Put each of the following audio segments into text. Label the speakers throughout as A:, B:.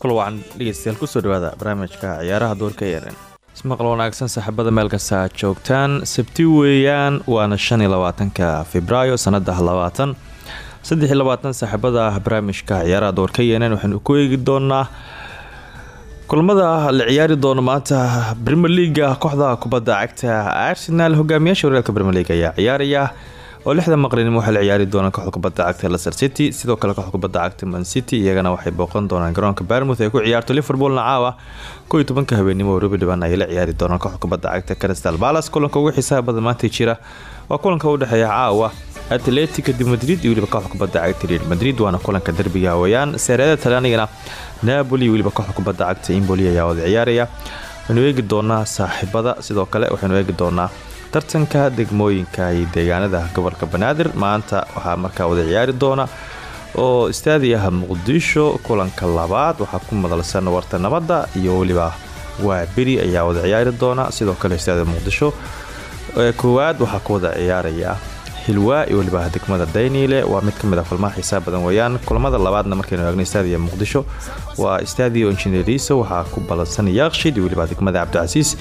A: kul wacan dhegeystayaal ku soo dhawaada barnaamijka ciyaaraha doorka yeeren ismaqal wanaagsan saaxiibada meel kasta aad joogtaan sabti weeyaan waana shan iyo labaatanka februaayo sanada labaatan. Saddex iyo labaatan saaxiibada barnaamijka ciyaaraha doorka yeeren waxaynu ku eegi doonaa. Kulamada la ciyaari doono maanta premier leaga kooxda kubadda cagta arsenal hogaamiyaasha horyaalka premier league ayaa ciyaaraya oo lixda maqrinimo waxay la ciyaari doonaan kooxda kubadda cagta leicester city sidoo kale kooxda kubadda cagta man city iyagana waxay booqan doonaan garoonka barmouth ay ku ciyaarto liverpoolna caawa kow iyo tobanka habeenimo oo rubidhiban ay la ciyaari doonaan kooxda kubadda cagta crystal palace. Kulanka ugu xiisaha badan maanta jira waa kulanka u dhexeeya caawa atletica de madrid iyo weliba kooxda kubadda cagta real madrid waana kulanka derbiga hawayaan. Seereeda talyaanigana napoli iyo weliba kooxda kubadda cagta imboli ayaa wada ciyaaraya. Waxaynu eegi doonaa saaxiibada sidoo kale waxaynu eegi doonaa tartanka degmooyinka iyo deegaanada gobolka banaadir. Maanta waxaa markaa wada ciyaari doona oo istaadiyaha muqdisho kulanka labaad. Waxaa ku madalsan warta nabadda iyo weliba waa beri ayaa wada ciyaari doona. Sidoo kale istaadiga muqdisho koowaad waxaa ku wada ciyaaraya hilwaa iyo weliba degmada dayniile waa mid ka mid a kulmaha xiisaa badan weeyaan. Kulamada labaadna markaynu eegno istaadiya muqdisho waa istaadiyo injineeriso waxaa ku balansan yaaqshid iyo weliba degmada cabdicasiis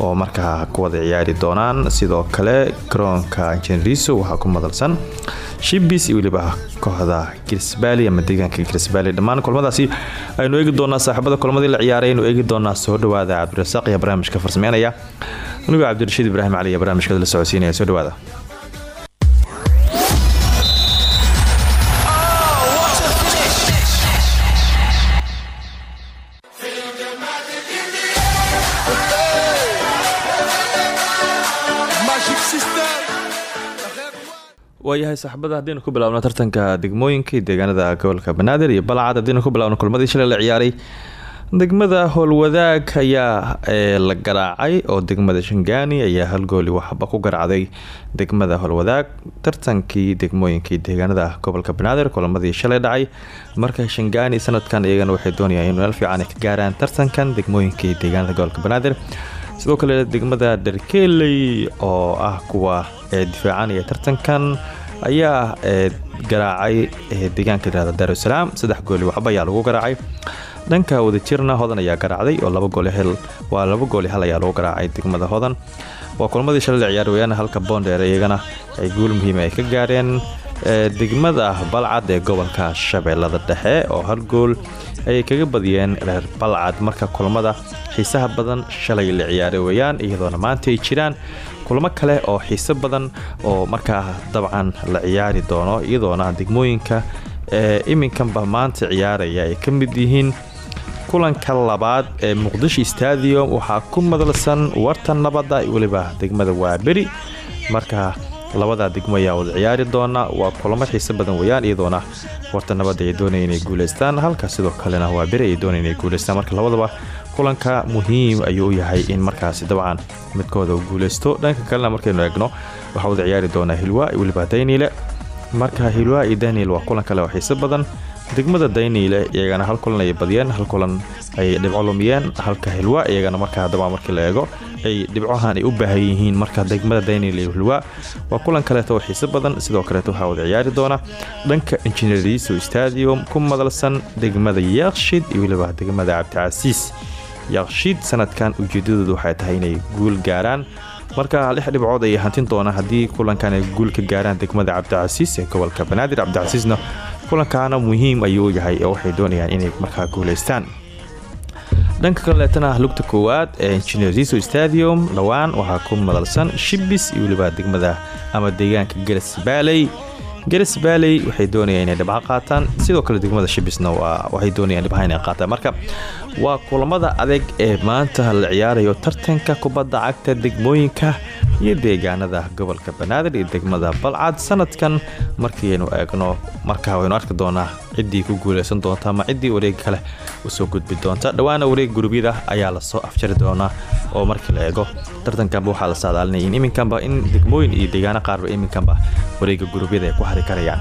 A: oo markaa ku ciyaari doonaan. Sidoo kale garoonka injineeriso waxaa ku madalsan shibis iyo weliba kooxda kirsbali ama deegaanka kirsbali dhammaan kulamadaasi aynu eegi doonaa saaxiibada kulamadii la ciyaaray aynu eegi doonaa soo dhawaada cabdirasaaq iyo barnaamijka farsameynaya. Anigo cabdirashiid ibraahim cali iyo socodsiinaya. Soo dhawaada waayahay saaxiibada haddaynu ku bilaabno tartanka degmooyinka deegaanada gobolka banaadir iyo balcad haddaynu ku bilaabno kulmadii shalay la ciyaaray. Degmada howlwadaag ayaa la garaacay oo degmada shangaani ayaa halgooli waxba ku garacday degmada howlwadaag tartankii degmooyinka iyo deegaanada gobolka banaadir kulamadii shalay dhacay. Marka shangaani sanadkan iyagana waxay doonayaan in meel fiican ka gaaraan tartankan degmooyinka iyo deegaanada gobolka banaadir sidoo kale degmada darkeley oo ah kuwa difaacanaya tartankan ayaa garaacay deegaanka yirahda daarusalaam saddex gooli waxba ayaa lagu garaacay. Dhanka wadajirna hodan ayaa garaacday oo waa laba gooli hal ayaa lagu garaacay degmada hodan. Waa kulmadii shalay la ciyaar weyaan halka boondheer iyagana ay guul muhiima ay ka gaareen degmada balcad ee gobolka shabeellada dhexe oo hal gool ayay kaga badiyeen reer balcad. Marka kulamada xiisaha badan shalay la ciyaaray weyaan iyadoona maanta ay jiraan. Kulamo kale oo xiiso badan oo markaa dabcan la ciyaari doono iyadoona degmooyinka ee iminkanba maanta ciyaaraya ay ka mid yihiin kulanka labaad ee muqdisho stadium. Waxaa ku madalsan warta nabadda weliba degmada waaberi marka labada degmo ayaa wada ciyaari doona. Waa kulamo xiiso badan weyaan iyadoona warta nabadda ay doonaya inay guuleystaan. Halka sidoo kalena waaberi ay doonaya inay guuleystaan. Marka labadaba kulanka muhiim ayuu u yahay in markaasi dabcan midkooda uu guuleysto. Dhanka kalena markaynu eegno waxaa wada ciyaari doonaa hilwa weliba dayniile marka hilwa iyo daniel waa kulan kale oo xiiso badan. Degmada dayniile iyagana hal kulan ay badiyeen hal kulan ay dhibco lumiyeen. Halka hilwa iyagana markaa dabcan markii la eego ay dhibcohan ay u baahan yihiin. Marka degmada daniel iyo hilwa waa kulan kaleeto oo xiiso badan. Sidoo kaleeto waxaa wada ciyaari doona dhanka injineeriso stadium ku madalsan degmada yaaqshid iyo weliba degmada cabdicasiis yaaqshid sanadkan ujeedadoodu waxay tahay inay guul gaaraan. Marka lix dhibcood ay hantin doona haddii kulankan ay guul ka gaaraan degmada cabdicasiis ee gobolka banaadir. Cabdicasiisna kulankaana muhiim ayuu yahay oo waxay doonayaan inay markaa guuleystaan. Dhanka kaleetana lugta koowaad ee injineeriso stadium dhowaan waxaa ku madalsan shibis iyo weliba degmada ama deegaanka garas baaley garas baaley waxay doonayaan inay dhibco qaataan sidoo kale degmada shibisna waxay doonayaan dhibcaha inay qaataan. Marka waa kulamada adeeg ee maanta la ciyaarayo tartanka kubadda cagta degmooyinka iyo deegaanada gobolka banaadir iyo degmada balcad. Sanadkan markiaynu eegno markaa waynu arki doonaa ciddii ku guuleysan doonta ama ciddii wareeg kale u soo gudbi doonta dhowaana wareeg gurubyada ayaa la soo afjari doonaa oo markii la eego tartankanba waxaa la saadaalinaya in iminkanba in degmooyin iyo deegaano qaarba iminkanba wareega gurubyada ay ku hari karayaan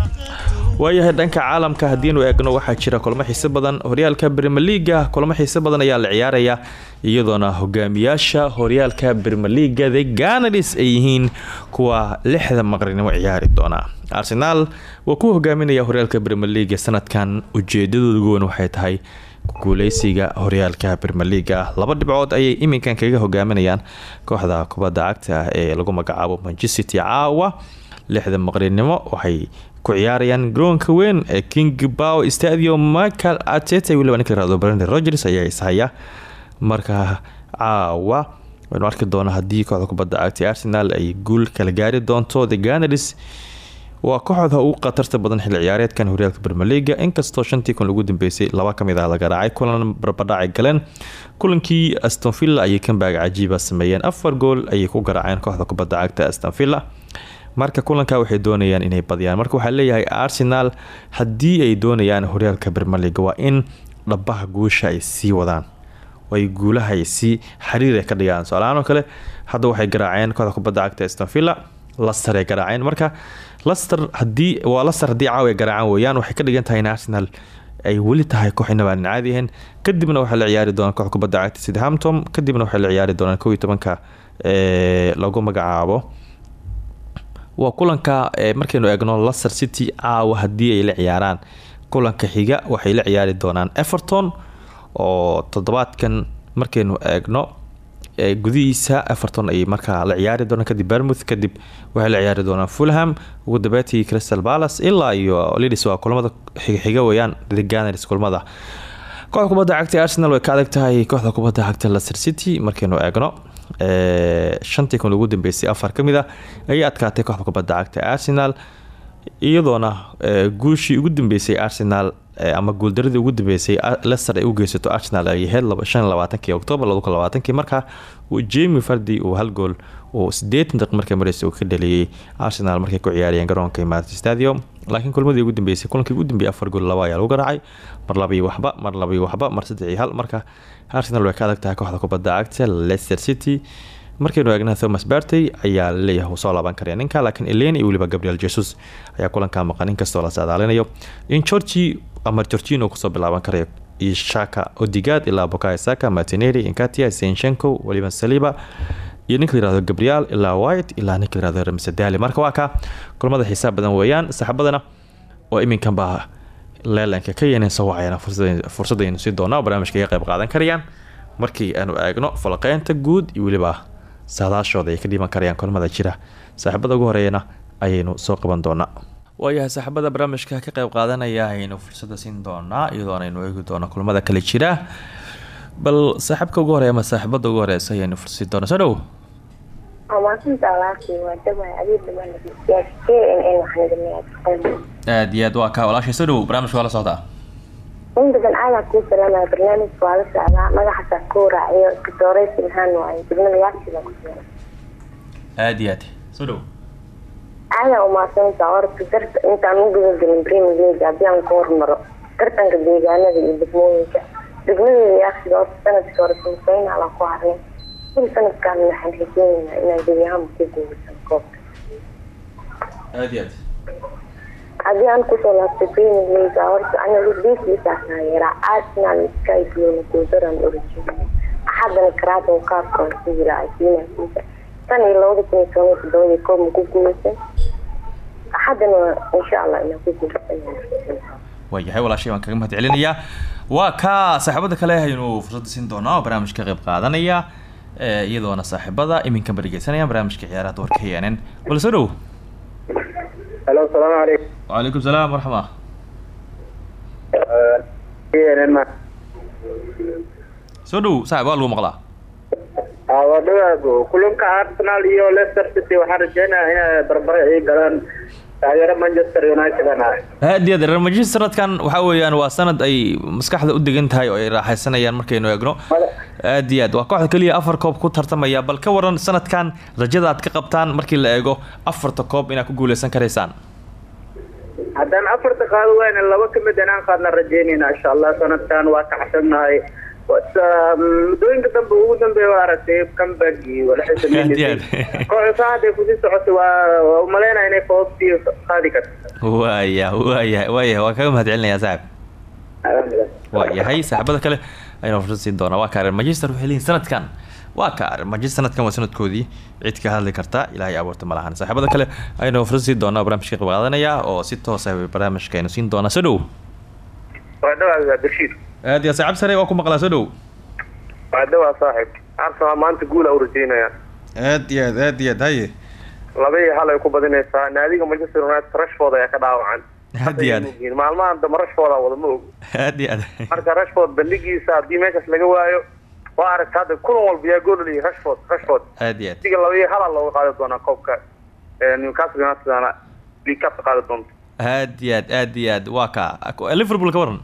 A: waayahay dhanka caalamka haddiinu eegno waxaa jira kulmo xiise badan. Horyaalka bermeliga kulmo xiise badan ayaa la ciyaaraya iyadoona hogaamiyaasha horyaalka bermeliga the ganadis ay yihiin kuwa lixda maqrinimo ciyaari doona. Arsenaal waa kuwa hogaaminaya horyaalka bermeliga sanadkan. Ujeedadooda waxay tahay guuleysiga horyaalka bermeliga laba dhibcood ayay iminkan kaga hogaaminayaan kooxda kubadda cagta ee lagu magacaabo manchester caawa lixda maqrinimo waxay ku ciyaarayaan garoonka weyn ee king bow stadium michael ateta weliba ninka layirahdo brenden rogers ayaa ishaya marka caawa waynu arki doona haddii kooxda kubadda cagta arsenal ay guul kala gaari doonto the ganadis waa kooxda ugu khatarta badan xilli ciyaareedkan horyaalka bermeliga inkastoo shantii kun ugu dambeysay laba ka mid ah la garaacay kulan barbadhacay galeen kulankii astonvilla ayay kambaaga cajiiba sameeyeen. Afar gool ayay ku garaaceen kooxda kubadda cagta astonvilla marka kulanka waxay doonayaan inay badiyaan. Marka waxaa leeyahay arsenal haddii ay doonayaan horyaalka bermeliga waa in dhabaha guusha ay sii wadaan. Ay guulaha ay sii xiriir ay ka dhigaan. So-aalahaan kale hadda waxay garaaceen kooxda kubadda cagta astonvilla laster ay garaaceen. Marka laster haddii waa laster haddii caawa ay garaacaan waxay ka dhigan arsenal ay weli tahay koox inabaanan caadi ahayn. Kadibna waxaa la ciyaari doonaan koox kubadda cagta sidhamptom kadibna waxay la ciyaari doonaan kow iyo tobanka lagu magacaabo waa kulanka markaynu eegno laster city caawa haddii ay la ciyaaraan. Kulanka xiga waxay la ciyaari doonaan everton oo toddobaadkan markaynu eegno gudihiisa everton ay markaa la ciyaari doonaan kadib bermouth kadib waxay la ciyaari doonaan fulham. Ugu dambeetii crystal palace ilaa iyo lidis waa kulamada xiga weyaan ganars kulmada kooxda cagta arsenal way ka adag tahay kooxda kubadda cagta leicester city markaynu eegno shantii kun ugu dambeysay afar ka mid a ayay adkaatay kooxda kubadda cagta arsenal iyadoona guushii ugu dambeysay arsenal ama guuldaradii ugu dambeysay lester ay u geysato arsenal ay ahayd shan labaatankii octoobar laba kun labaatankii markaa jemi fardi uu hal gool uu sideetan daqiiq markay mareysa ka dhaliyey arsenal markay ku ciyaarayeen garoonka imarat stadium. Laakiin kulmadii ugu dambeysay kulankii ugu dambeeyay afar gool laba ayaa lagu garaacay mar laba iyo waxba mar laba iyo waxba mar saddex iyo hal. Marka arsenal way ka adag tahay kooxda kubadda cagta leicester city. Markaynu eegna thomas bartey ayaa la leeyahay uu soo laaban karaya ninka laakiin elen iyo weliba gabriel jesus ayaa kulankaa maqan inkastoo la saadaalinayo. In georgi ama georgino ku soo bilaaban karayo iyo shaka odigad ilaa bokaya saka martineri inkatia senshenko weliba saliba iyo ninka layirahdo gabriel ilaa white ilaa ninka layirahdo ramsedali marka waa ka kulamada xisaab badan weeyaan saxaabadana oo iminkanba leelanka ka yeeneen soo wacayana fursadaynu sii doonaa oo barnaamijka iga qayb qaadan karayaan. Markii aanu eegno falaqeynta guud iyo weliba saadaashooda ay ka dhiiban karayaan kulamada jira. Saaxiibada ugu horeeyana ayaynu soo qaban doonaa. Waayahay saaxiibada barnaamijka ka qayb qaadanaya ayaynu fursada siin doonaa iyadoo aynu eegi doono kulamada kale jira. Bal saaxiibka ugu horreeya ama saaxiibada ugu horeysa ayaynu fursii doona soo aad iyo aad waa ka walaashay soo dhow barnaamijka waa la socdaa
B: in badan aadaa kuu salaamaya barnaamijka waa la socdaa magaxaasa ku raaciyo kadoorey silhaan waayo degmada yaabsiga ku
A: aad iyo aad soo dhow
B: aadaa umaadsanta orta darta intaan u gudagelin premier league haddii aan ku hormaro tartanka deegaanada iyo degmooyinka degmadeeda yaabsiga horta sannadkii hore sumseyna la ku harnay il sanadkaan waxaan rajeyneynaa inaan deegaanba ku guulaysan koobka
A: aad iyo aad
B: haddii aan ku soo laabtay premier league horta anigu beesiisaa taageeraa arsenal sky blue guuldaran origin axadana karaatan qaabkaan ku tan iyo labada kun iyo toban todobadii koob ma ku guulaysan axadana insha allah inaan ku guulaysan
A: waayahay walaashay waan kaga mahad celinayaa waa ka saaxiibada kale aynu fursadda siin doonaa oo barnaamijka qayb qaadanaya iyadoona saaxiibada iminkan badhegeysanayaan barnaamijka ciyaaraha warka heyaanen bal soo dhow.
C: Halo salaamu calaykum
A: wacalaykum salaam waraxma soo dhow saaxib waa lagu maqlaa.
C: Kulanka arsenal iyo leicester city waxaan rajeynayaa inay barbare ay galaan taageero manchester united aan ahay
A: aad iyo manchester sanadkan waxaa weeyaan waa sanad ay maskaxda u degan tahay oo ay raaxaysanayaan markaynu eegno. Aad iyo aad waa kooxda keliya afar koob ku tartamaya bal ka waran sanadkan rajada aad ka qabtaan markii la eego afarta koob inaad ku guuleysan karaysaan
C: haddaan afarta qaado wayna laba ka mid inaan qaadna rajeynayna insha allah. Sanadkan waa kaxsannahay Wasa- muddooyinka dambe ugu dambeeya waa aragtay sameynaysa kooxda hadday ku sii socotay waa umaleynaya inay koobtii qaadi karto
A: kaga mahad celinayaa saaxib waa yahay saaxiibada kale aynu fursad siin doonaa waa kaareen manchester waxay leeyihiin sanadkan waa kaareen manchester sanadkan waa sanadkoodii cid ka hadli karta ilaahay abuurta ma lahan saaxiibada kale aynu fursad siin doonaa barnaamijka qayb qaadanaya oo si toos ah barnaamijka aynu siin doonaa soo dhow
C: waa dhawaa Bashir
A: aad iyo saaxiib sare waa ku maqlaa? Soo dhow.
C: Waa saaxib Arsenal maanta guul u rajeynaya
A: aad iyo aad aad iyo aad haye.
C: Laba iyo hal ay ku badinaysaa. Naadiga Manchester United Rashford ayaa ka dhaawacan
A: aad iyo aad.
C: maalmahan dambe Rashford aa wada ma og.
A: Aad iyo aad.
C: Marka Rashford bandhigiisa haddii meeshaas laga waayo waa aragta hadda kulan walba yaa gool dhaliya Rashford Rashford.
A: Aad iyo aad.
C: Diga laba iyo hal aa looga qaadi doonaa koobka Newcastle United ana League Cup qaadi doonto.
A: Aad iyo aad aad iyo aad. Waa ka. Liverpool ka waran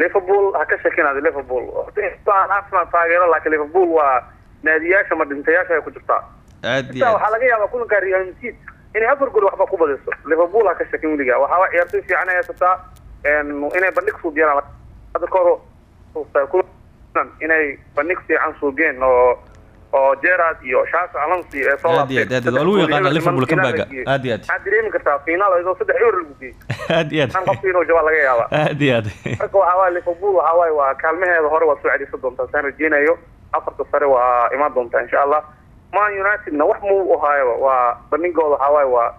C: Liverpool ha ka shakinaada Liverpool. Arsenal taageero laakiin Liverpool waa naadiyaasha ma dhintayaasha ay ku jirtaa waxaa laga yaabaa kulanka Real Madrid inay afar gool waxba ku badiso. Liverpool ha ka shakin weligaa. Waxaa waa ciyaartoy fiican ay haysataa inay bandhig suubiyaan hadda ka hor kulan inay bandhig fiican suubiyeen oo oo Gerrard iyo Xavi Alonso ee soo.
A: Waa lagu yaqaanaa Liverpool comeback-a. Aad iyo aad.
C: waxaad dareemi kartaa finaal ayadoo saddex euro lagu geeyey
A: aad iyo aad
C: qofka inuu jawaa laga yaabaa.
A: Aad iyo aad
C: marka waxaa waaye liverpool waxaa waaye waa kaalmaheeda hore waa soo celisan doontaa. Saan rajeynayo afarta sare waa imaan doontaa insha allah. Man unitedna wax muu u haayaba waa bandhigooda waxaa waaye waa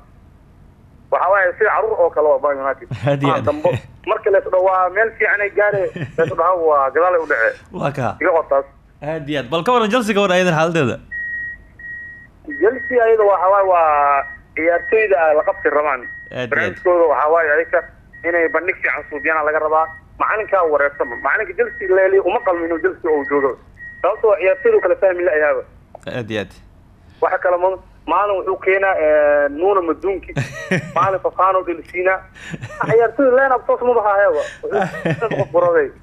C: waxaa waaye sida carruur oo kale waa man united.
A: Aad iyo aad.
C: dambo. Marka leesdho waa meel fiican ay gaare leesdhaha waa gadaal ay u dhacee
A: waa ka.
C: Iga qortaas
A: aad iyo aad. Bal ka waran chelsea ka waran ayadan xaaladeeda
C: chelsea ayada waxaa waaye waa ciyaartoyda la qabti rabaan. Barnaamijkooda waxaa waaye ayaka inay bandhig fiican suubiyana laga rabaa. Macalinkaa wareersama macalinka chelsea leeli uma qalmo inuu chelsea oo joogo. Sababtoo ciyaartoydu kala fahmi la ayaaba.
A: Aad iyo aad.
C: Waxa kale ma maalin wuxuu keenaa nuuna maduunki maalin fafano delfina ciyaartoyda leenab toos ma bahaayaba wuxuu qof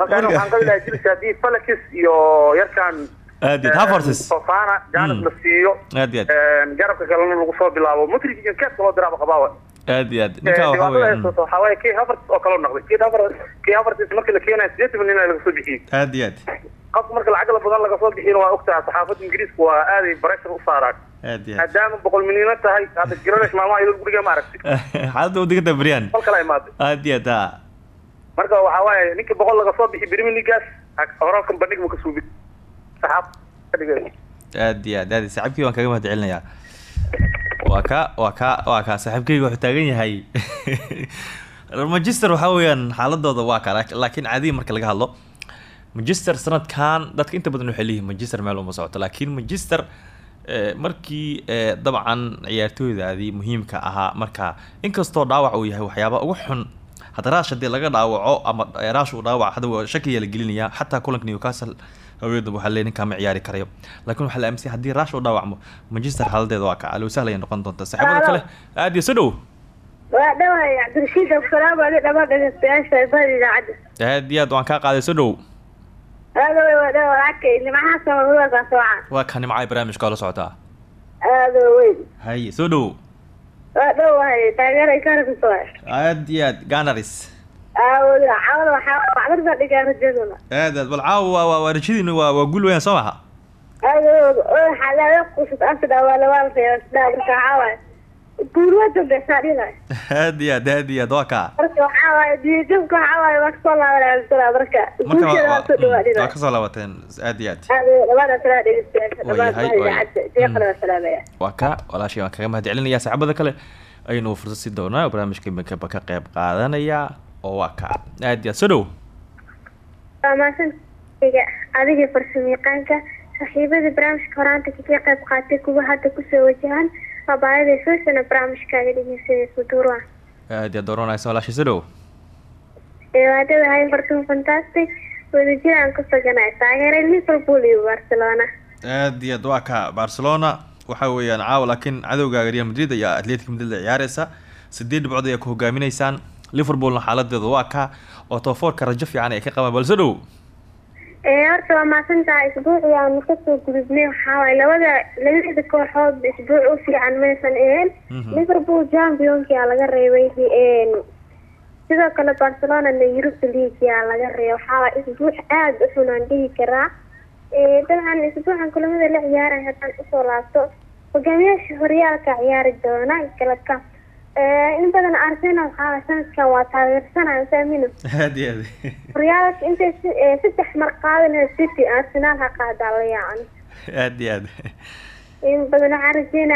C: haddii falakis iyo yarkan
A: aad iyo. Aad havertz
C: fafana jaanis
A: Mm.
C: la siiyo
A: aad aad
C: garabka kalena lagu soo bilaabo mutrig iyo keeska loo diraaba qabaawa
A: aad iyo aad
C: dhibaatada
A: weeyaan
C: haysato waxaa waaye kii havertz oo kale noqday kii havertz kii havertz markii la keenayo sideetan milyan laga soo bixiyey
A: aad iyo aad
C: qofka marka lacag la badan laga soo bixiyana waa ogtahay saxaafadda ingiriiska waa aaday pressure u saaraan maadaama boqol milyan tahay hadda garanash maalmaha guriga ma aragti
A: xaaladda udiganta brian
C: qol kala imaaday
A: aad iyo aad ha
C: marka waxaa waaye ninkii boqol laga soo bixi premier leaguegaas horalkan bandhig ma ka saxaab
A: aad iyo aad aad saaxiibkii waan kaga mahad celinayaa waa ka waa ka waa ka. Saaxiibkayga wuxuu taagan yahay. Manchester waxaa weeyaan xaaladooda waa ka laak- laakiin caadiya marka laga hadlo manchester sanadkan dadka inta badan waxay leeyihiin manchester meel uma socoto. Laakiin manchester eh, markii eh, dabcan ciyaartooydaadii muhiimka ahaa marka inkastoo dhaawac uu yahay waxyaaba ugu xun hadda raash haddii laga dhaawaco ama raash uu dhaawac shakiya la gelinaya xataa kulanka newcastle haweenada waxaa leeyahay ninkaa ma ciyaari karayo. Laakiin waxaa la aaminsan haddii raash uu dhaawacmo manchester xaaladeeda waa ka alow sahla ay noqon doonta saaxiibada kale aad iyo dhow
B: waa dhawahay cabdirashiid absalaam adi dhamaan dhegeystayaasha bahda idaacadda
A: aad iyo aad waan kaa qaaday soo dhow
B: aadawey waa dhawa samamadaasaan soocan
A: waa kaa nimcay barnaamijka la socotaa
B: aado weyn.
A: Haye soo dhow
B: waa dhawahay taageeray karabisoo
A: aad iyo aad ganaris.
B: Aawada cawada waxaa waxbarta dhigaa rajaduna
A: aad aad bal caawa waa waa waa rajadiinu waa waa guul weyaan soo maha
B: aadawooda oo waxaa laga qusud asda waa lawaalka sdaa marka waxaa waaye guurwa dambesaa dhinaay
A: aad iyo aad aad iyo aad waa
B: waaye waa ka soo
A: laabateen aad iyo aad
B: waa
A: ka walaashii waan kaga mahad celinaya saxaabada kale. Aynu fursad siin doonaa oo barnaamijka iminka ka qayb qaadanaya oo waa ka aad iyo aad soo dhow
D: adigii farsamayaqaanka saaxiibada barnaamijka horaanta kaga qayb qaatay kuwa hadda ku soo wajahan
A: aad iyo aad door wanaagsan walaashii soo dhow
D: dhibaatadahay fartuun fantastic wadajir aan ku suganahay taageeray liverpool iyo barcelona.
A: Aad iyo aad waa ka barcelona waxa weeyaan caawa laakiin cadowgaaga real madrid ayaa atletic madrid la ciyaareysa sideed dhibcood ayaa ku hogaaminaysaan liverpoolna xaaladeeda waa ka oo tofoorka rajo fiican ay ka qabaan balse dhow
D: horta waa mahadsantahay isbuucii aanu ka soo gudubnay. Waxaa waaye labada labada kooxood isbuuc u fiican maysan ahayn
A: Mhm.
D: liverpool championkia laga reebay sidoo kale barcelonana europa leaguea laga reebay. Waxaa waaye isbuuc aada u xun aan dhihi karaa. Dabcan isbuucan kulamada la ciyaaray haddaan u soo laabto hogaamiyaasha horyaalka ciyaari doona galabka in badan arsenal waaye sanadkan waa taageersanayo saamino.
A: Aad iyo aad
D: horyaalka intay saddex mar qaadanayo city arsenal ha qaadaa la yaacan
A: aad iyo aad
D: in badan waxaan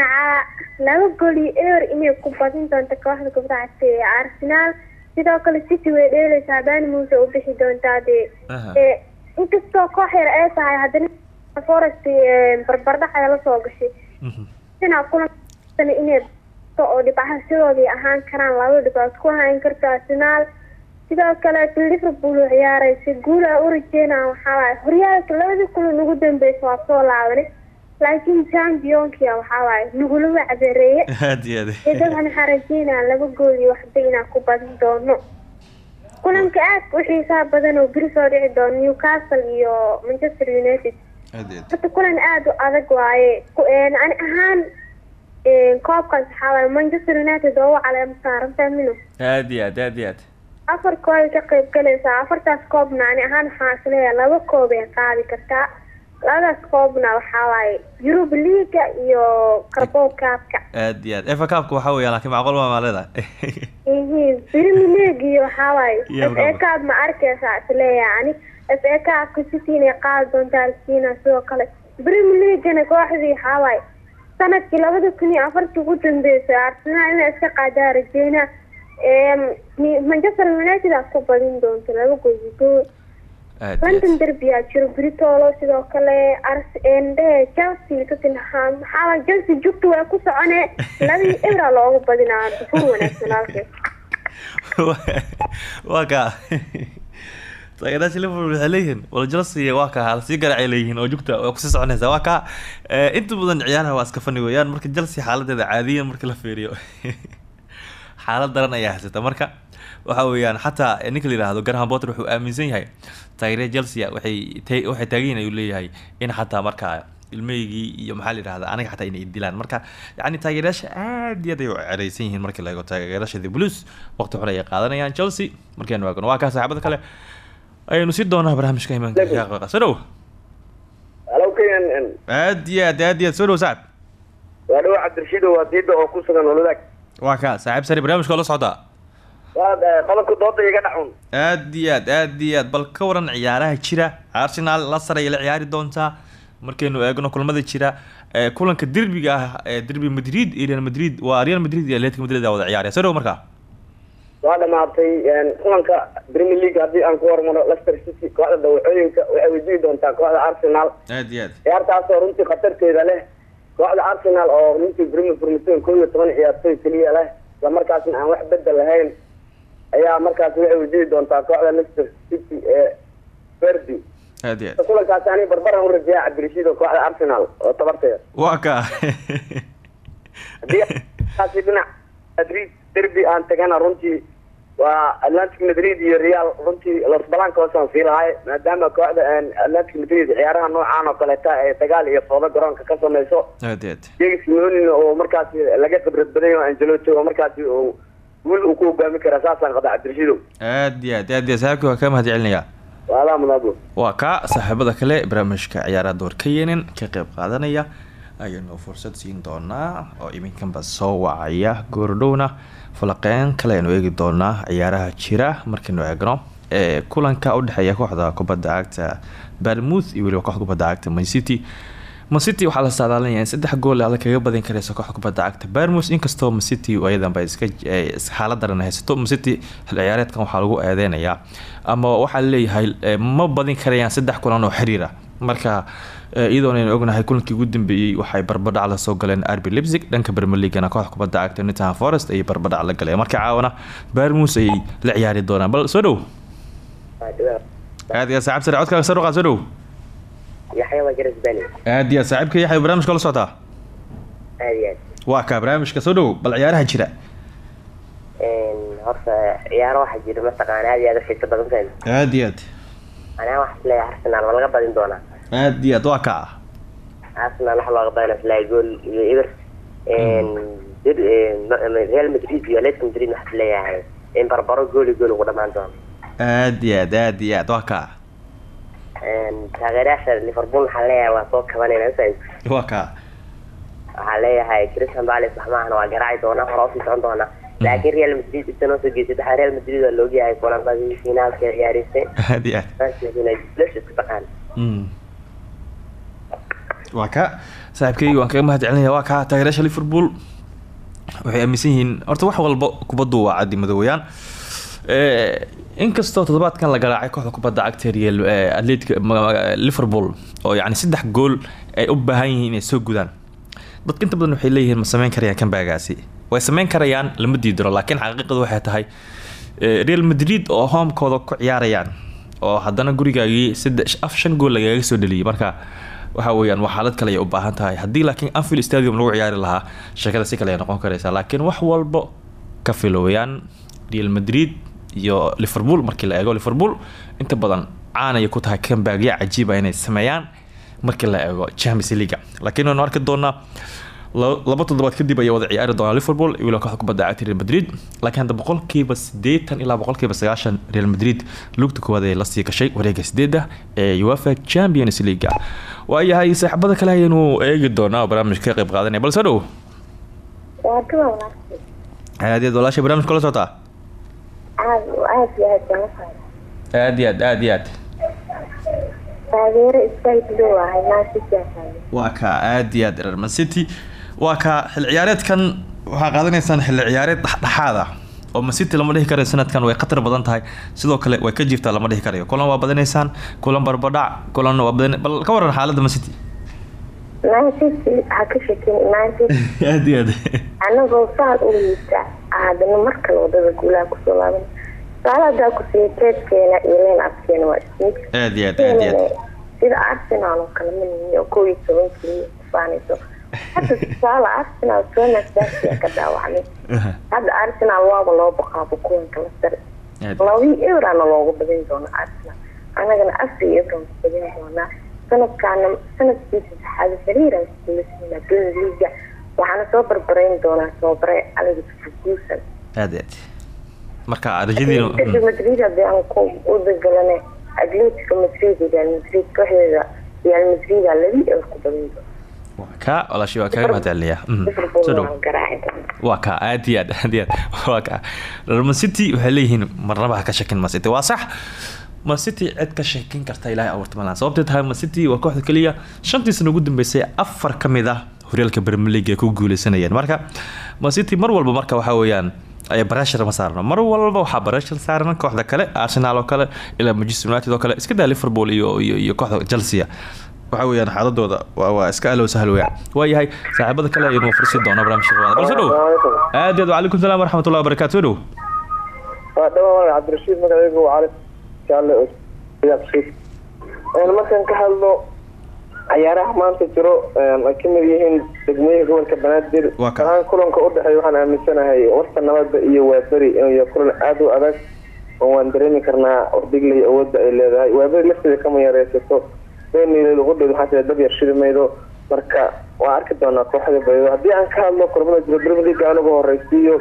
D: laba gool iyo ewer inay ku badin doonto kooxda kubadda cagta ee arsenal. Sidoo kale city way dheeleysaa banmuse u bixi doontaa dee. Inkastoo koox yar ay tahay haddana forest ee, barbardhaxda la soo gashay.
A: Mhm.
D: inay to oo dhibcaha sidoodii ahaan karaan laba dhibcood. Ku hayn karto arsenal. Sidoo kale liverpool u ciyaaraysa. Guul aa u rajeynaa. Waxaa waaye horyaalka labadii kulan ugu dambeysa waa soo laabanay laakiin championkia waxaa waaye nagula cadeereeye
A: aad iyo aad
D: dabcan waxaa rajeynaa laba gool iyo waxba inaan ku badin doono. Kulanka aadka u xiisaha badan oo beri soo dhici doono newcastle iyo manchester united.
A: Aad aad
D: horta kulan aada u adag waaye. Ani ahaan koobkaas waxaa manchester united oo u caleema saaran famino
A: aad iyo aad aad iyo aad
D: afar koob ay ka qayb galaysaa afartaas koobna ani ahaan waxaan is leeyahay laba koob ay qaadi kartaa labadaas koobna waxaa waaye europa leaga iyo carbow kaabka
A: aad iyo aad efa kaabka waxaa weeyaan laakiin macquul maa leedahay
D: ihiin premier league iyo waxaa waaye f a kaab ma arkaysaa is leeyahay ani f a kaabka city inay qaadi doonta alsiina sidoo kale premier leaguena kooxdii waxaa waaye sannadkii labada kun iyo afartii ugu dambeysay arsenal inay iska qaadaa rajeynaa manchester united aa ku badin doonta laba iyo london
A: aad
D: derby aa jiro britolo sidoo kale ende chelsea tottenham maxaa waaye chelsea jugta waa ku socone labadii ebra loogu badinaa dufur wanaagsan halkeed
A: waa kaa taageerayaasha liverpool waxay leeyihiin chelsea waa kaa la sii garaacay leeyihiin oo jugta waa ku sii soconaysa waa kaa Eh, inta badan ciyaaraha waa iska fani marka chelsea xaaladeeda caadiyan marka la fiiriyo. Xaalad daran ayaa haysata. Marka waxa weeyaan xataa ninka la yidhaahdo graham potter wuxuu aaminsan yahay taageeraya chelsea waxay waxay taagan ayuu leeyahay in xataa markaa ilmeygii iyo maxaa la aniga xataa inay dilaan. Marka yani taageerayaasha aad iyo aad ay u yihiin markii la eego taageerayaasha the blues. Waqti xun ayay qaadanayaan chelsea. Markaynu eegno waa kaa saaxiibada kale ayaynu sii doonaa barnaamijka imaanka soo dhow aad iyo aad aad iyo aad soo dhow saaxib
E: waa dhawo cabdirashiido waa diida oo ku sugan oladaag
A: waa kaa saaxiib sare barnaamijka oo la socdaa
E: qodobka dooda iga dhacun
A: aad iyo aad aad iyo aad bal ka waran ciyaaraha jira. Arsenal lasar ayay la ciyaari doontaa markaynu eegno kulamada jira. Ee kulanka derbiga ah ee derbi madrid iyo real madrid waa real madrid iyo atletico madrid aa wada ciyaaraya. Soo dhow markaa
E: waa dhamaatay kulanka premier league haddii aan ku hormaro leicester city kooxda dawacooyinka waxay wajihi doontaa kooxda arsenal.
A: Aad iyo aad.
E: Ciyaartaasoo runtii khatarteeda leh kooxda arsenal oo runtii premier formation kow iyo toban ciyaartoy keliya leh isla markaasna aan wax bedel lahayn ayaa markaas waxay wajihi doontaa kooxda leicester city ee verdi
A: aad iyo aad.
E: Kulankaasi aniga barbaran u rajeeya cabdirashiid oo kooxda arsenal oo tabarteeda.
A: Waa kaa
E: haddii dhinac madrid derby aan tagana runtii waa atlantic madrid iyo real. Runtii los blancos aan sii lahay maadaama kooxda atlantic madrid ciyaaraha noocaan oo kaleeta ay dagaal iyo foodo garoonka ka
A: aad
E: diego simeonina oo markaasi laga khibrad badan yaho angelotti oo markaasi uu guul uu ku hogaami kara saasaan qada cabdirashiidow
A: aad iyo aad aad iyo saaxiibkii waa kaa mahad celinayaa
E: waa adaa mudaabo
A: waa kaa saaxiibada kale barnaamijka ciyaaraha door ka yeenin ka qayb qaadanaya ayaynu fursad siin doonaa oo iminkanba soo wacaya goordhowna falaqeyn kale aynu eegi doonaa ciyaaraha jira markaynu eegno ee kulanka udhexeeya kooxda kubadda cagta barmouth iyo kooxda kubadda cagta mancity mancity waxaa la saadaalinaya in saddex gool adag kaga badin kareysa kooxda kubadda cagta barmouth inkastoo mancity ayadanba iska eh, xaalad daran haysato mancity xil ciyaareedkan waxaa lagu eedeynayaa ama waxaa leeyahay eh, ma badin karayaan saddex kulan oo xiriira. Marka iyadoon aynu ognahay kulankii ugu dambeeyey waxay barbadhac la soo galeen arbi lipzig dhanka leaguena kooxda kubadda cagta nottingham forest ayay barbadhac la galeen. Marka caawana barmouth ayay la ciyaari doonaan. Bal soo dhow. Aad iyo aad saaxiib sare codkaaga soo dhuqaa soo dhow. Aad iyo saaxiibka yaxay barnaamijka la socotaa waa kaa barnaamijka soo dhow. Bal ciyaaraha jira.
F: Horta ciyaaro waxaa jira mataqaana aad iyo aad u xiiso badan tahay
A: aad iyo aad.
F: Anaa waxaa is leeyahay arsenal ma laga badin doonaa
A: aad iyo aad waa kaa
F: arsenal waxa looga badina is leeyahay gool iyo een, real madrid iyo atletico madrid waxaa is leeyahay in barbaro gool iyo gool ugu dhamaan doono
A: aad iyo aad aad iyo aad waa
F: Een, taageerayaasha liverpool waxaa leeyahay waa soo kabanayna
A: waa kaa
F: waxaa leeyahay christian palace wax waa garaaci doona hore u sii socon doona laakiin real madrid inta noo soo geysay waxaa real madrid waa laogyahay kulanadii finaalka ciyaarisay
A: aad iyo aad
F: isku taqaan.
A: Waa ka. Saaxiibkayga waan kaga mahad celinaya waa kaa taageerayaasha liverpool. Waxay aaminsan yihiin. Horta wax walba kubaddu waa caddi madowyaan Eh, inkastoo toddobaadkan la garaacay kooxda kubadda cagta real eh, atletic liverpool oo yacni saddex gool ay u baahan yihiin inay soo gudaan. Dadka inta waxay leeyihiin ma sameyn karayaan kambaagaasi way sameyn karayaan lama diidiro laakiin xaqiiqadu waxay tahay eh, real madrid oo homekooda ku ciyaarayaan oo haddana gurigaagii saddex af shan gool lagaga soo dheliyay marka waxa weeyaan waa xaalad kale ay u baahan tahay. Haddii laakiin anfield stadium lagu ciyaari lahaa sheekada si kale ay noqon karaysaa. Laakiin wax walba ka filowayaan real madrid iyo liverpool markii la eego liverpool inta badan caanaya ku tahay kambaagya cajiiba inay sameeyaan markii la eego champions league laakiin waynu arki doonaa la- laba toddobaad kadib ayay wada ciyaari doonaa liverpool weliba kooxda kubadda cagta real madrid. Laakiin hadda boqolkiiba siddeetan ilaa boqolkiiba sagaashan real madrid lugta koowaad ay la sii gashay wareega sideedda ee uefa champions league waayahay saaxiibada kale ayaynu eegi doonaa oo barnaamijka ka qayb qaadanaya. Balse dhow
B: waa ka wanaagsan.
A: Aad iyo aad walaashay barnaamijka la socotaa
B: aad iyo aad
A: aad iyo aad waa ka aad iyo aad reer man city. Waa ka xil ciyaareedkan waxaa qaadanaysaan xilli ciyaareed dhexdhexaad ah oo man city lama dhihi karayo sanadkan way khatar badan tahay. Sidoo kale way ka jiiftaa lama dhihi karayo. Kulan waa badanaysaan kulan barbadhac kulan waa badan bal ka waran
B: shekin mancity
A: aad iyo aad.
B: Anagoo saan u liita haddana mar kale waddada guulaha ku soo laaban saaladaa kusiiya keedkeena iyo leen abkeena waa ismid
A: aad iyo aad aad iyo aad.
B: Sida arsenal oo kale ma nihin oo kow iyo toban keliya kufaanayso hadda tusaale arsenal thomas dasia ka dhaawacmay hadda arsenal waaba loo baqaabo kuwanka la sare
A: aad
B: labii eurana loogu badin doono arsenal anagana afar euro badin doonaa sanadkaana sanadkiisa saxaado xiriiran kulasina liga waxaana soo barbarayn doonaa soobare alex ferguson
A: aad aad marka rajadiina
B: Madrid haddii aan ku u dagalane Atletico Madrid iyo Real Madrid kooxdeeda Real Madrid labi ewer ku badin doona
A: ka walaashay waa kaga mahad celinayaa.
B: Liverpool
A: soo dhow
B: waa
A: ka aad iyo aad aad iyo aad waa ka reer man city waxay leeyihiin marnaba ha ka shakin man city. Waa sax. Man city cid ka shakin karta ilaahay abuurta malahan. Sababtay tahay man city waa kooxda keliya shantii sano ugu dambeysay afar ka mid ah horyaalka premier league ay ku guuleysanayeen marka man city mar walba marka waxaa weeyaan ay barashar ma saarno. Mar walba waxaa barashar saaran kooxda kale arsenal oo kale ilaa manchester united oo kale iska daa liverpool iyo, iyo kooxda chelsea waxa weeyaan xaaladooda waa, iska alow sahal weeyaan waayahay saaxiibada kale ayaynu fursi doona barnaamijka qaada balse dhow aad aad wacalaykum salaam waraxmatullahi wabarakaatu soo dhow
E: waa dhawa cabdirashiid magacaygu waa cali jaalle yaaqshiid markaan ka hadlo cayaaraha maanta jiro ay ka mid yihiin degmooyinka gobolka banaadir. Ahaan kulanka u dhexeeya waxaan aaminsanahay warta nabadda iyo waaberi inuu yahay kulan aada u adag oo waan dareemi karnaa ordigley awoodda ay leedahay. Waaberi lafteeda kama yareysato benileed uqudheed waxaa tira dab yar shidi maydo. Marka waan arki doonaa kooxda baydo haddii aan ka hadlo kulamada jiro ugu horeysiiyo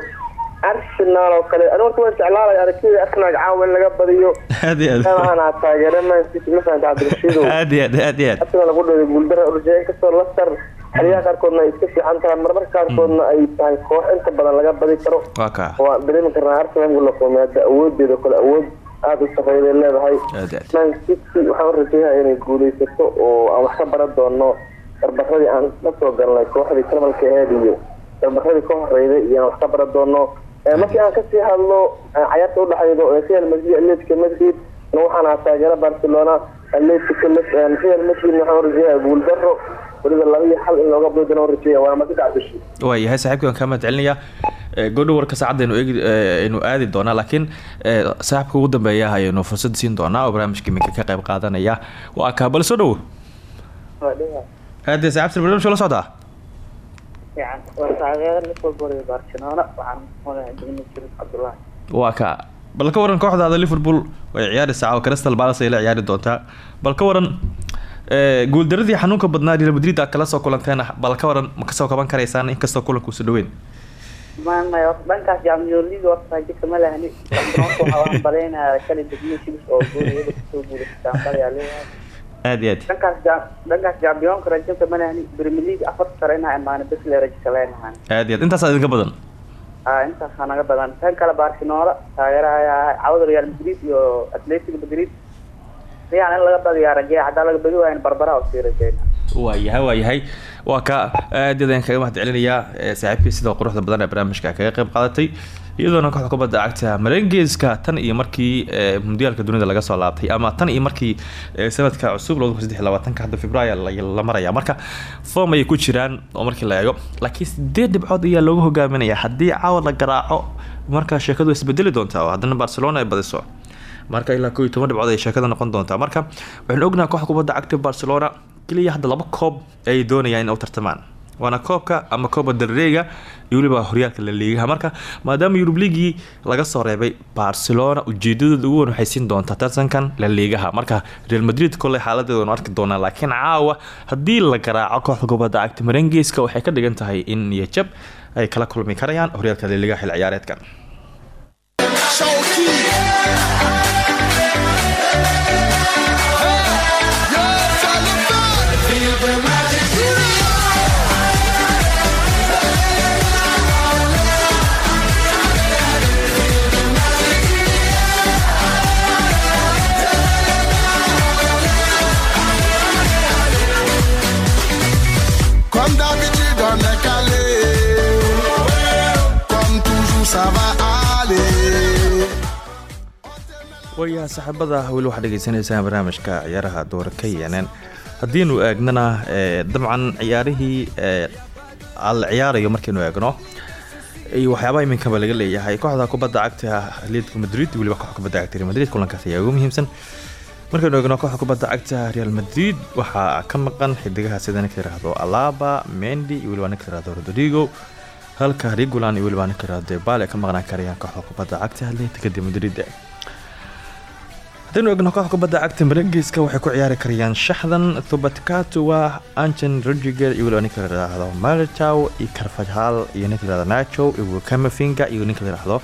E: arsenal oo kale. Aniga horta waan jeclaalay aragtida arsenal caawa in laga badiyo.
A: Aad iyo aad
E: waxaan taageera man city ma fahanta cabdirashiidow
A: aad iyo aad aad iyo aad
E: arsenal lagu dheeday guuldara urjaya inkastoo lastar xiliyaha qaarkoodna ay iska fiican tahay marmarka qaarkoodna ay tahay koox inta badan laga badi karo.
A: Waa
E: dareemi karnaa arsenal marka la qoomiyo hadda awoodeeda kale awood aada u ay leedahay.
A: Aad iyo aad
E: man city waxaan u rajayaa inay guuleysato oo aan wax ka baran doono darbaradii aan la soo galnay kooxdii jarmalka aheed iyo darbaradii ka horeyday iyo aan wax ka baran doono. Markii aan ka sii hadlo eh, cayaarta udhexeydo ee real madrid atletico madrid waxaan ahaa taageero barcelona atletico real madrid waxaan u rajayaa guuldaro weliba laba iyo hal in looga
A: waayahay waan kaa mahad celinayaa goodhow warka saacadda aynu eegi eh, aynu aadi doonaa laakiin eh, saaxiibka ugu dambeeya ayaynu fursad siin doonaa oo barnaamijka iminka ka qayb qaadanaya. Waa kaa bal soo dhow. Aad iyo saaxiibta barnaamijka la socdaa
G: waa
A: ka. Bal ka waran kooxdaada liverpool way ciyaaraysaa caawa crystal palace ay la ciyaari doontaa. Bal ka waran guuldaradii xanuunka badnaa real madrid aad kala soo kulanteen bal ka waran ma ka soo kaban karaysaan inkastoo kulanka uusu dhaweyn?
G: Horta dhankaas champions league horta ma waxaan degmo shibis oo gooliyada ku soo guuleystaan balayaa leeyahay
A: aad iyo aad.
G: Dhankaas dhankaas championka rajinta ma lahani. Premier league afarta sare inaa imaana bes le rajika leenahan
A: aad iyo aad. Intaasaa idinka badan?
G: Ah intaasaa naga badan. Tan kale barcelona taageeraha cawda real madrid iyo atletico madrid real in laga badiyaa rajeeya haddaa laga badi waayan barbara oo sii rajeyna
A: waayahay waayahay waa ka aad kaga mahad saaxiibkii sida quruxda badan ee barnaamijka kaga qayb qaadatay iyadoona kooxda kubadda cagta marengeska tan iyo markii ee, mundiyaalka dunida laga soo laabtay ama tan iyo markii sanadka cusub hadda februaayo la- maraya marka form ayay ku jiraan oo markii la eego laakiin sideed dhibcood ayaa loogu hogaaminaya haddii caawa la garaaco marka sheekadu isbedeli doontaa oo haddana barcelona ay badiso marka ilaa koo iyo toban dhibcood ay sheekada noqon doontaa. Marka waxaan ognahay kooxda kubadda cagta barcelona keliya hadda laba koob ay doonayaan in tartamaan. Waana koobka ama kooba dalreega iyo weliba horyaalka la liigaha marka maadaama yurub liigii laga soo reebay barcelona ujeedadooda ugu weyn waxay siin doontaa tartankan la liigaha marka real madrid kolley xaaladeedan arki doonaa laakiin caawa haddii la garaaco kooxda kubadda cagta marengeska waxay ka dhigan tahay in niyajab ay kala kulmi karayaan horyaalka la liigaha xil ciyaareedkan saaxiibada weli waxaad dhegeysaneysaan barnaamijka ciyaaraha doora ka yeeneen haddiinu eegnana ee, dabcan ciyaarihii aan la ciyaarayo markaynu eegno iyo waxyaabaha iminkaba laga leeyahay. Kooxda kubadda cagta atletica madrid weliba kooxda kubadda cagta real madrid kulankaas ayaa ugu muhiimsan. Markaynu eegno kooxda kubadda cagta real madrid waxaa ka maqan xidigaha sida ninka yidhaahdo alaba mendi iyo weliba ninka yidhaahdo rodrigo. Halka regulan iyo weliba ninka yidhaahdo debale ka maqnaan karayaan kooxda kubadda cagta atletica de madrid haddaynu eegno kooxda kubadda cagta marengiska waxay ku ciyaari karayaan shaxdan. Thubatkatuwa anchen rodriger iyo weliba ninka layidhaahdo maritow iyo carvajal iyo ninka layidhahdo nacho iyo camafinga iyo ninka layidhahdo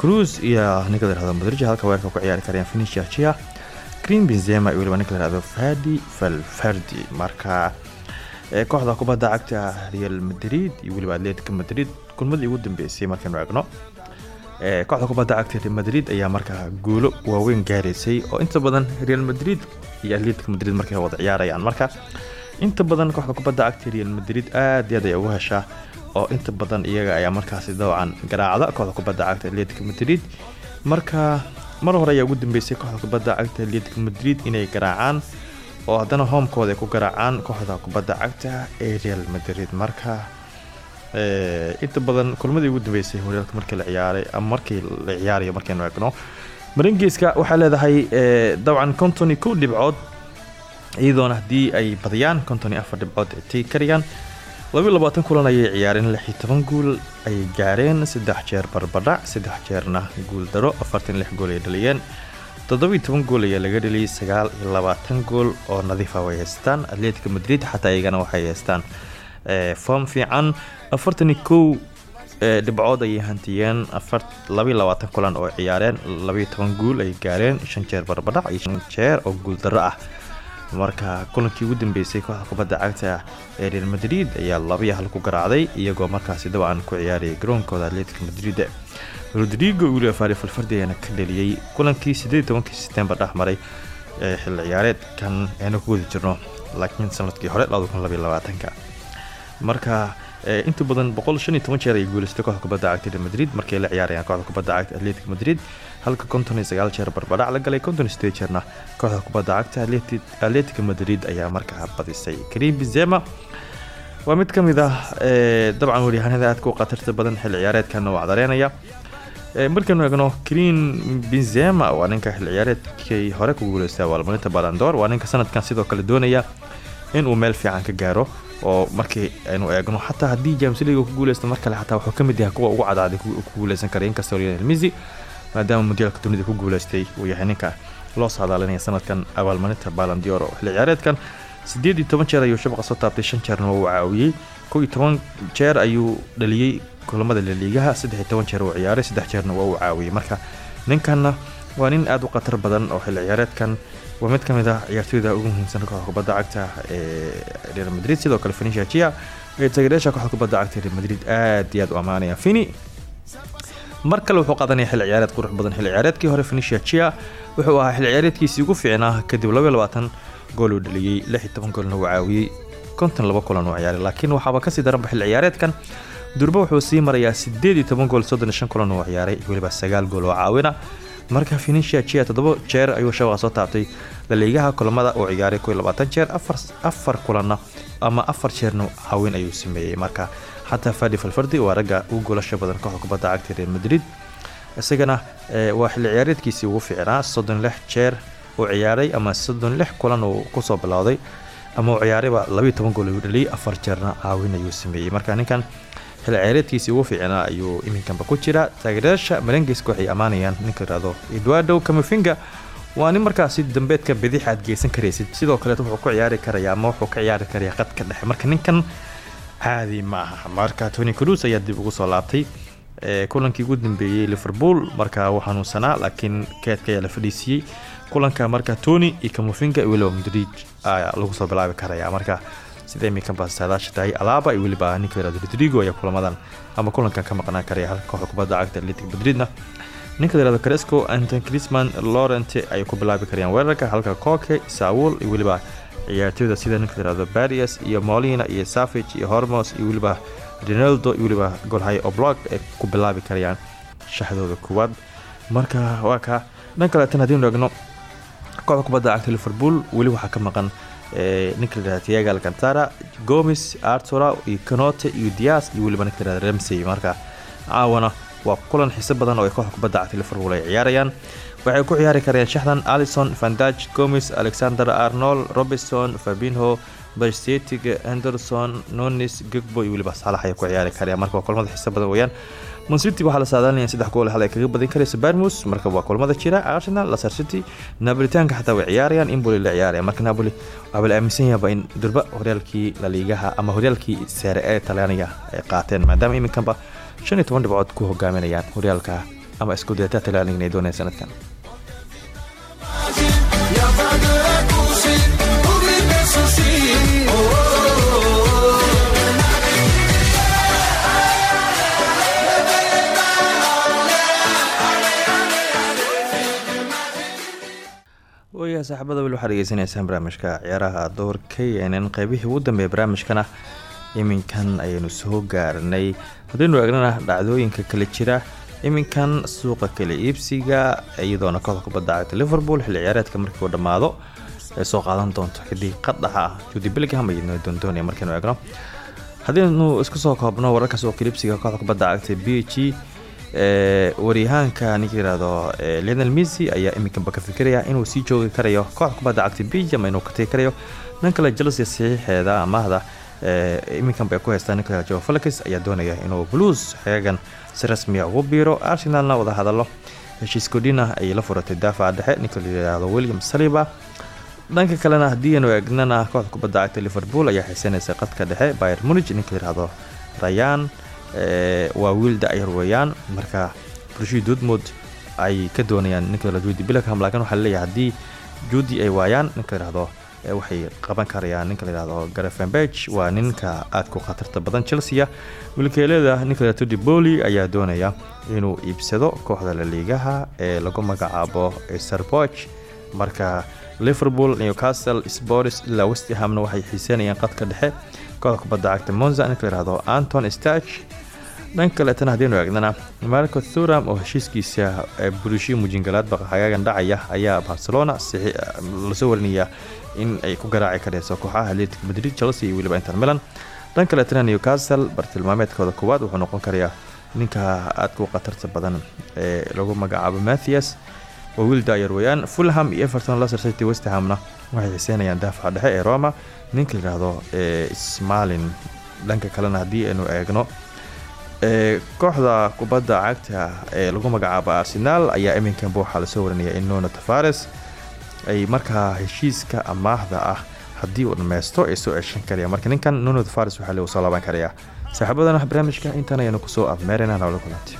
A: cruz iyo ninka layidhahdo madrid halka weerarka ku ciyaari karayaan finicia chia. Green benzema iyo weliba ninka layidhahdo fadi valverdi marka kooxda kubadda cagta real madrid iyo weliba atletica madrid kulmadii ugu dambeysay markaynu eegno. ee, kooxda kubadda cagta real madrid ayaa markaa guulo waaweyn gaaraysay oo inta badan real madrid iyo atletica madrid markay wada ciyaarayaan. Marka inta badan kooxda kubadda cagta real madrid aad iyo aad ay ugu heshaa oo inta badan iyaga ayaa markaasi dabcan garaacda kooxda kubadda cagta atletica madrid. Marka mar hore ayaa ugu dambeysay kooxda kubadda cagta atletica madrid inay garaacaan oo haddana hoomkooda ay ku garaacaan kooxda kubadda cagta ee real madrid. Marka inta badan kulmadii ugu dambeysay horyaalka markii la ciyaaray ama markii la ciyaarayo markaynu eegno marengeska waxay leedahay ee, dabcan konton iyo kow dhibcood iyadoona ay badiyaan konton iyo afar dhibcood ay tegi karayaan labayo labaatan kulan ayay ciyaareen lix iyo toban guul gaareen saddex jeer barbadhac saddex jeerna guul daro afartan lix gool ay dhaliyeen toddoba iyo toban gool ayaa laga dhaliyay sagaal iyo gool oo nadiifa way haystaan atletica madrid xataa iyagana waxay haystaan form fiican. Afartan iyo kow dhibcood ayay hantiyeen. Afar labaiyo labaatan kulan oo ciyaareen labaiyo toban guul ay gaareen shan jeer barbadhac iyo shan jeer oo guul darro ah. Marka kulankii ugu dambeysay kooxda kubadda cagta ee real madrid ayaa laba iyo hal ku garaacday iyagoo markaasi dabcan ku ciyaarayay garoonkooda atletica madrid. Rodrigo wiliba faari falfardi ayaana ka dheliyey kulankii sideed tobankii setembar dhex ee xilli ciyaareedkan aynu ku wadi jirno. Laakiin sannadkii hore labada kun labaiyo labaatanka marka ee, inta badan jeer ay guuleystay kooxda kubadda cagta madrid. Markay la ciyaarayaan kooxda kubadda cagta atletic madrid halka jeer barbadhac la galay jeerna kooxda kubadda cagta Atleti- atletica madrid ayaa markaa badisay. Karim benzema waa mid ka mid ah ee, dabcan waryahanada aadka u khatarta badan xilli ciyaareedkan waa cadareynaya Ee, markaynu eegno green benzema waa ninka xilli ciyaareedkii hore ku guuleystay abaalmarinta balandor waa ninka sanadkan sidoo kale doonaya inuu meel fiican ka gaaro oo markii aynu eegno xataa haddii uu ku guuleysto mar xataa wuxuu ka yahay kuwa ugu cadaaday ku guuleysan kara inkastoo lionel messi maadaama mundiyaalka dunida ku guuleystay uu yahay ninka loo saadaalinaya sanadkan abaalmarinta balandior oo xilli ciyaareedkan. Sideed iyo toban jeer ayuu shabaqa soo taabtay shan jeerna uu caawiyey kow jeer ayuu dhaliyey kulamada laliigaha saddex iyo jeer uu ciyaaray saddex jeerna waa uu caawiyey. Marka ninkanna waa nin aada u khatar badan oo xilli ciyaareedkan waa mid ka mid ah ciyaartooyda ugu muhiimsan kooxda kubadda cagta ee real madrid. Sidoo kale fenicia chia. Ee taageerayaasha kooxda kubadda cagta real madrid. Aad iyo aad u ammaanaya fini. Mar kale wuxuu qaadanaya xilli ciyaareed qurux badan xilli ciyaareedkii hore fenicia chia. Wuxuu ahaa xilli ciyaareedkiisii ugu fiicnaa kadib gool uu dhaliyey goolna uu caawiyey kulan uu ciyaaray. Laakiin waxaaba ka sii daranba xilli ciyaareedkan. Durba wuxuu sii marayaa gool kulan uu ciyaaray. Weliba sagaal gool oo caawina marka fenicia chia toddoba jeer ayuu shabaqa soo taabtay laliigaha kulamada uu ciyaaray jeer afar kulanna ama afar jeerna caawin ayuu sameeyey. Marka xataa fadi falfardi waa ragga ugu goolasha badan kooxda kubadda cagta real madrid. Isagana eh, waa xilli ciyaareedkiisii ugu fiicnaa soddon lix jeer uu ciyaaray ama soddon lix kulan uu ku soo bilowday ama uu ciyaarayba toban gool ayuu dhaliyay afar jeerna caawin ayuu sameeyey. Marka ninkan xilli ciyaareedkiisii ugu fiicnaa ayuu iminkanba ku jira. Taageerayaasha malengiska waxay ammaanayaan ninka yidhahdo eduardo camafinga waa nin markaasi dambeedka bidix aad geysan karaysid. Sidoo kaleet wuxuu ku ciyaari karaya ama wuxuu ka ciyaari karaya qadka dhexe. Marka ninkan caadi ma marka tony cruz ayaa dib ugu soo laabtay kulankii ugu dambeeyey liverpool. Marka uu xanuunsanaa laakiin keedka ayaa la fadhiisiiyey kulanka marka tony iyo camafinga iyo weliba madrid lagu soo bilaabi karaya marka sida iminkanba saadaasha tahay? Alaaba iyo weliba ninka rodrigo ayaa kulamadan. Ama kulankan ka maqnaan karaya halka kubadda cagta atletic madridna. Ninka yiraahdo cresco anton crisman laurent ay ku bilaabi karayaan weerarka halka koke saul iyo weliba ciyaartooyda sida ninka yiraahdo barias iyo molina iyo savage iyo hormos iyo weliba ronaldo iyo weliba golhay oblog ay ku bilaabi karayaan shaxdooda kuwaad. Marka waa ka dhan kaleetan haddiinu eegno kooxda kubadda cagta liverpool weli waxaa ka maqan ninka la tiago alcantara gomes artura iyo canote iyo dias iyo weliba ninka ramsey. Marka caawana waa kulan xiiso badan oo ay kooxda kubadda cagta liverpool ay ciyaarayaan. Waxay ku ciyaari karayaan shaxdan alison vandaj gomes alexander arnold robinson fabinho bastetig henderson nonis gigbo iyo weliba saalax ayay ku ciyaari karayaan marka waa kulamada badan weeyaan mancity waxaa la saadaalinaya saddex gool hal ay kaga badin karaysa barmus marka waa kulamada jira arsenal leicester city napolitaanka xataa way ciyaarayaan impoli la ciyaaraya. Marka napoli waxaa la aaminsan yahay in durba horyaalkii laliigaha ama horyaalkii seere ee talyaaniga ay qaateen maadaama iminkanba shan iyo toban dhibcood ku hogaaminayaan horyaalka ama isku dayata talyaaniga inay doonayaan sanadkan waayaha saaxiibada weli waxaad dhegeysanaysaan barnaamijka ciyaaraha doorka yeenan qeybihii ugu dambeeya barnaamijkana iminkan ayaynu soo gaarnay. Haddaynu eegnana dhacdooyinka kale jira iminkan suuqa kala iibsiga iyadoona kooxda kubadda cagta liverpool xilli ciyaareedka markii uu dhammaado ay soo qaadan doonto xiddig qadhaxa ah judy bellingham ayaynu doondoonaya markaynu eegno. Haddaynu isku soo koobno wararka suuqa kala iibsiga kooxda kubadda cagta b waryahaanka ninka yiraahdo ee lionel messi ayaa iminkanba ka fikiraya inuu sii joogi karayo kooxda kubadda cagta belgium inuu ka tegi karayo. Dhan kale chelsea saxiixeeda amaahda ee iminkanba ay ku haystaan. Ninka joe felix ayaa doonaya inuu blues xeegan si rasmiya ugu biiro. Arsenalna wada hadalo heshiis kodhina ayay la furatay daafaca dhexe. Ninka la william saliba. Dhanka kalena haddii aynu eegnana kooxda kubadda cagta liverpool ayaa xiisanaysa qadka dhexe. Bayer munich ninka la ee, waa wiil da-yar weeyaan. Marka bulshadii dortmund ay ka doonayaan ninka la billingham laakiin waxaa la leeyahay haddii juudi ay waayaan ninka la yidhahdo ee, waxay qaban karayaan ninka la yidhahdo garefenbech waa ninka aadku khatarta badan chelsea wilkeeleda ninka la tudi boli ayaa doonaya inuu iibsado kooxda la liigaha ee lagu magacaabo starboch marka liverpool newcastle sports ilaa westhamna waxay xiiseynayaan qadka dhexe. Kooxda cagta monza ninka la yihahdo anton stach dhanka kaleetana haddiinu eegnana marco thuram oo heshiiskiisa ee burushii mujingalaadba hagaagan dhacaya ayaa barcelona sixi- la soo warinaya in ay ku garaaci karayso kooxaha atletic madrid chelsea iyo weliba inter milan. Dhan kaleetana newcastle bartilmaameedkooda koowaad wuxuu noqon karayaa ninka aadka u khatarta badan ee lagu magacaabo mathias waa wiil daayar weeyaan fulham iyo everton leicester city westhamna waxay xiiseynayaan daafaca dhexe ee roma. Ninka yidhaahdo ee smalin dhanka kalena haddii aynu eegno ee kooxda kubadda cagta ee lagu magacaabo arsenaal ayaa iminkanba waxaa la soo warinaya in nuno tavares ay markaa heshiiska amaahda ah haddii uu dhammaysto ay soo ceshan karaya marka ninkan nuno tavares waxaa le soo laaban karaya saaxiibadana barnaamijka intan ayanu ku soo afmeerayna nabala kulantay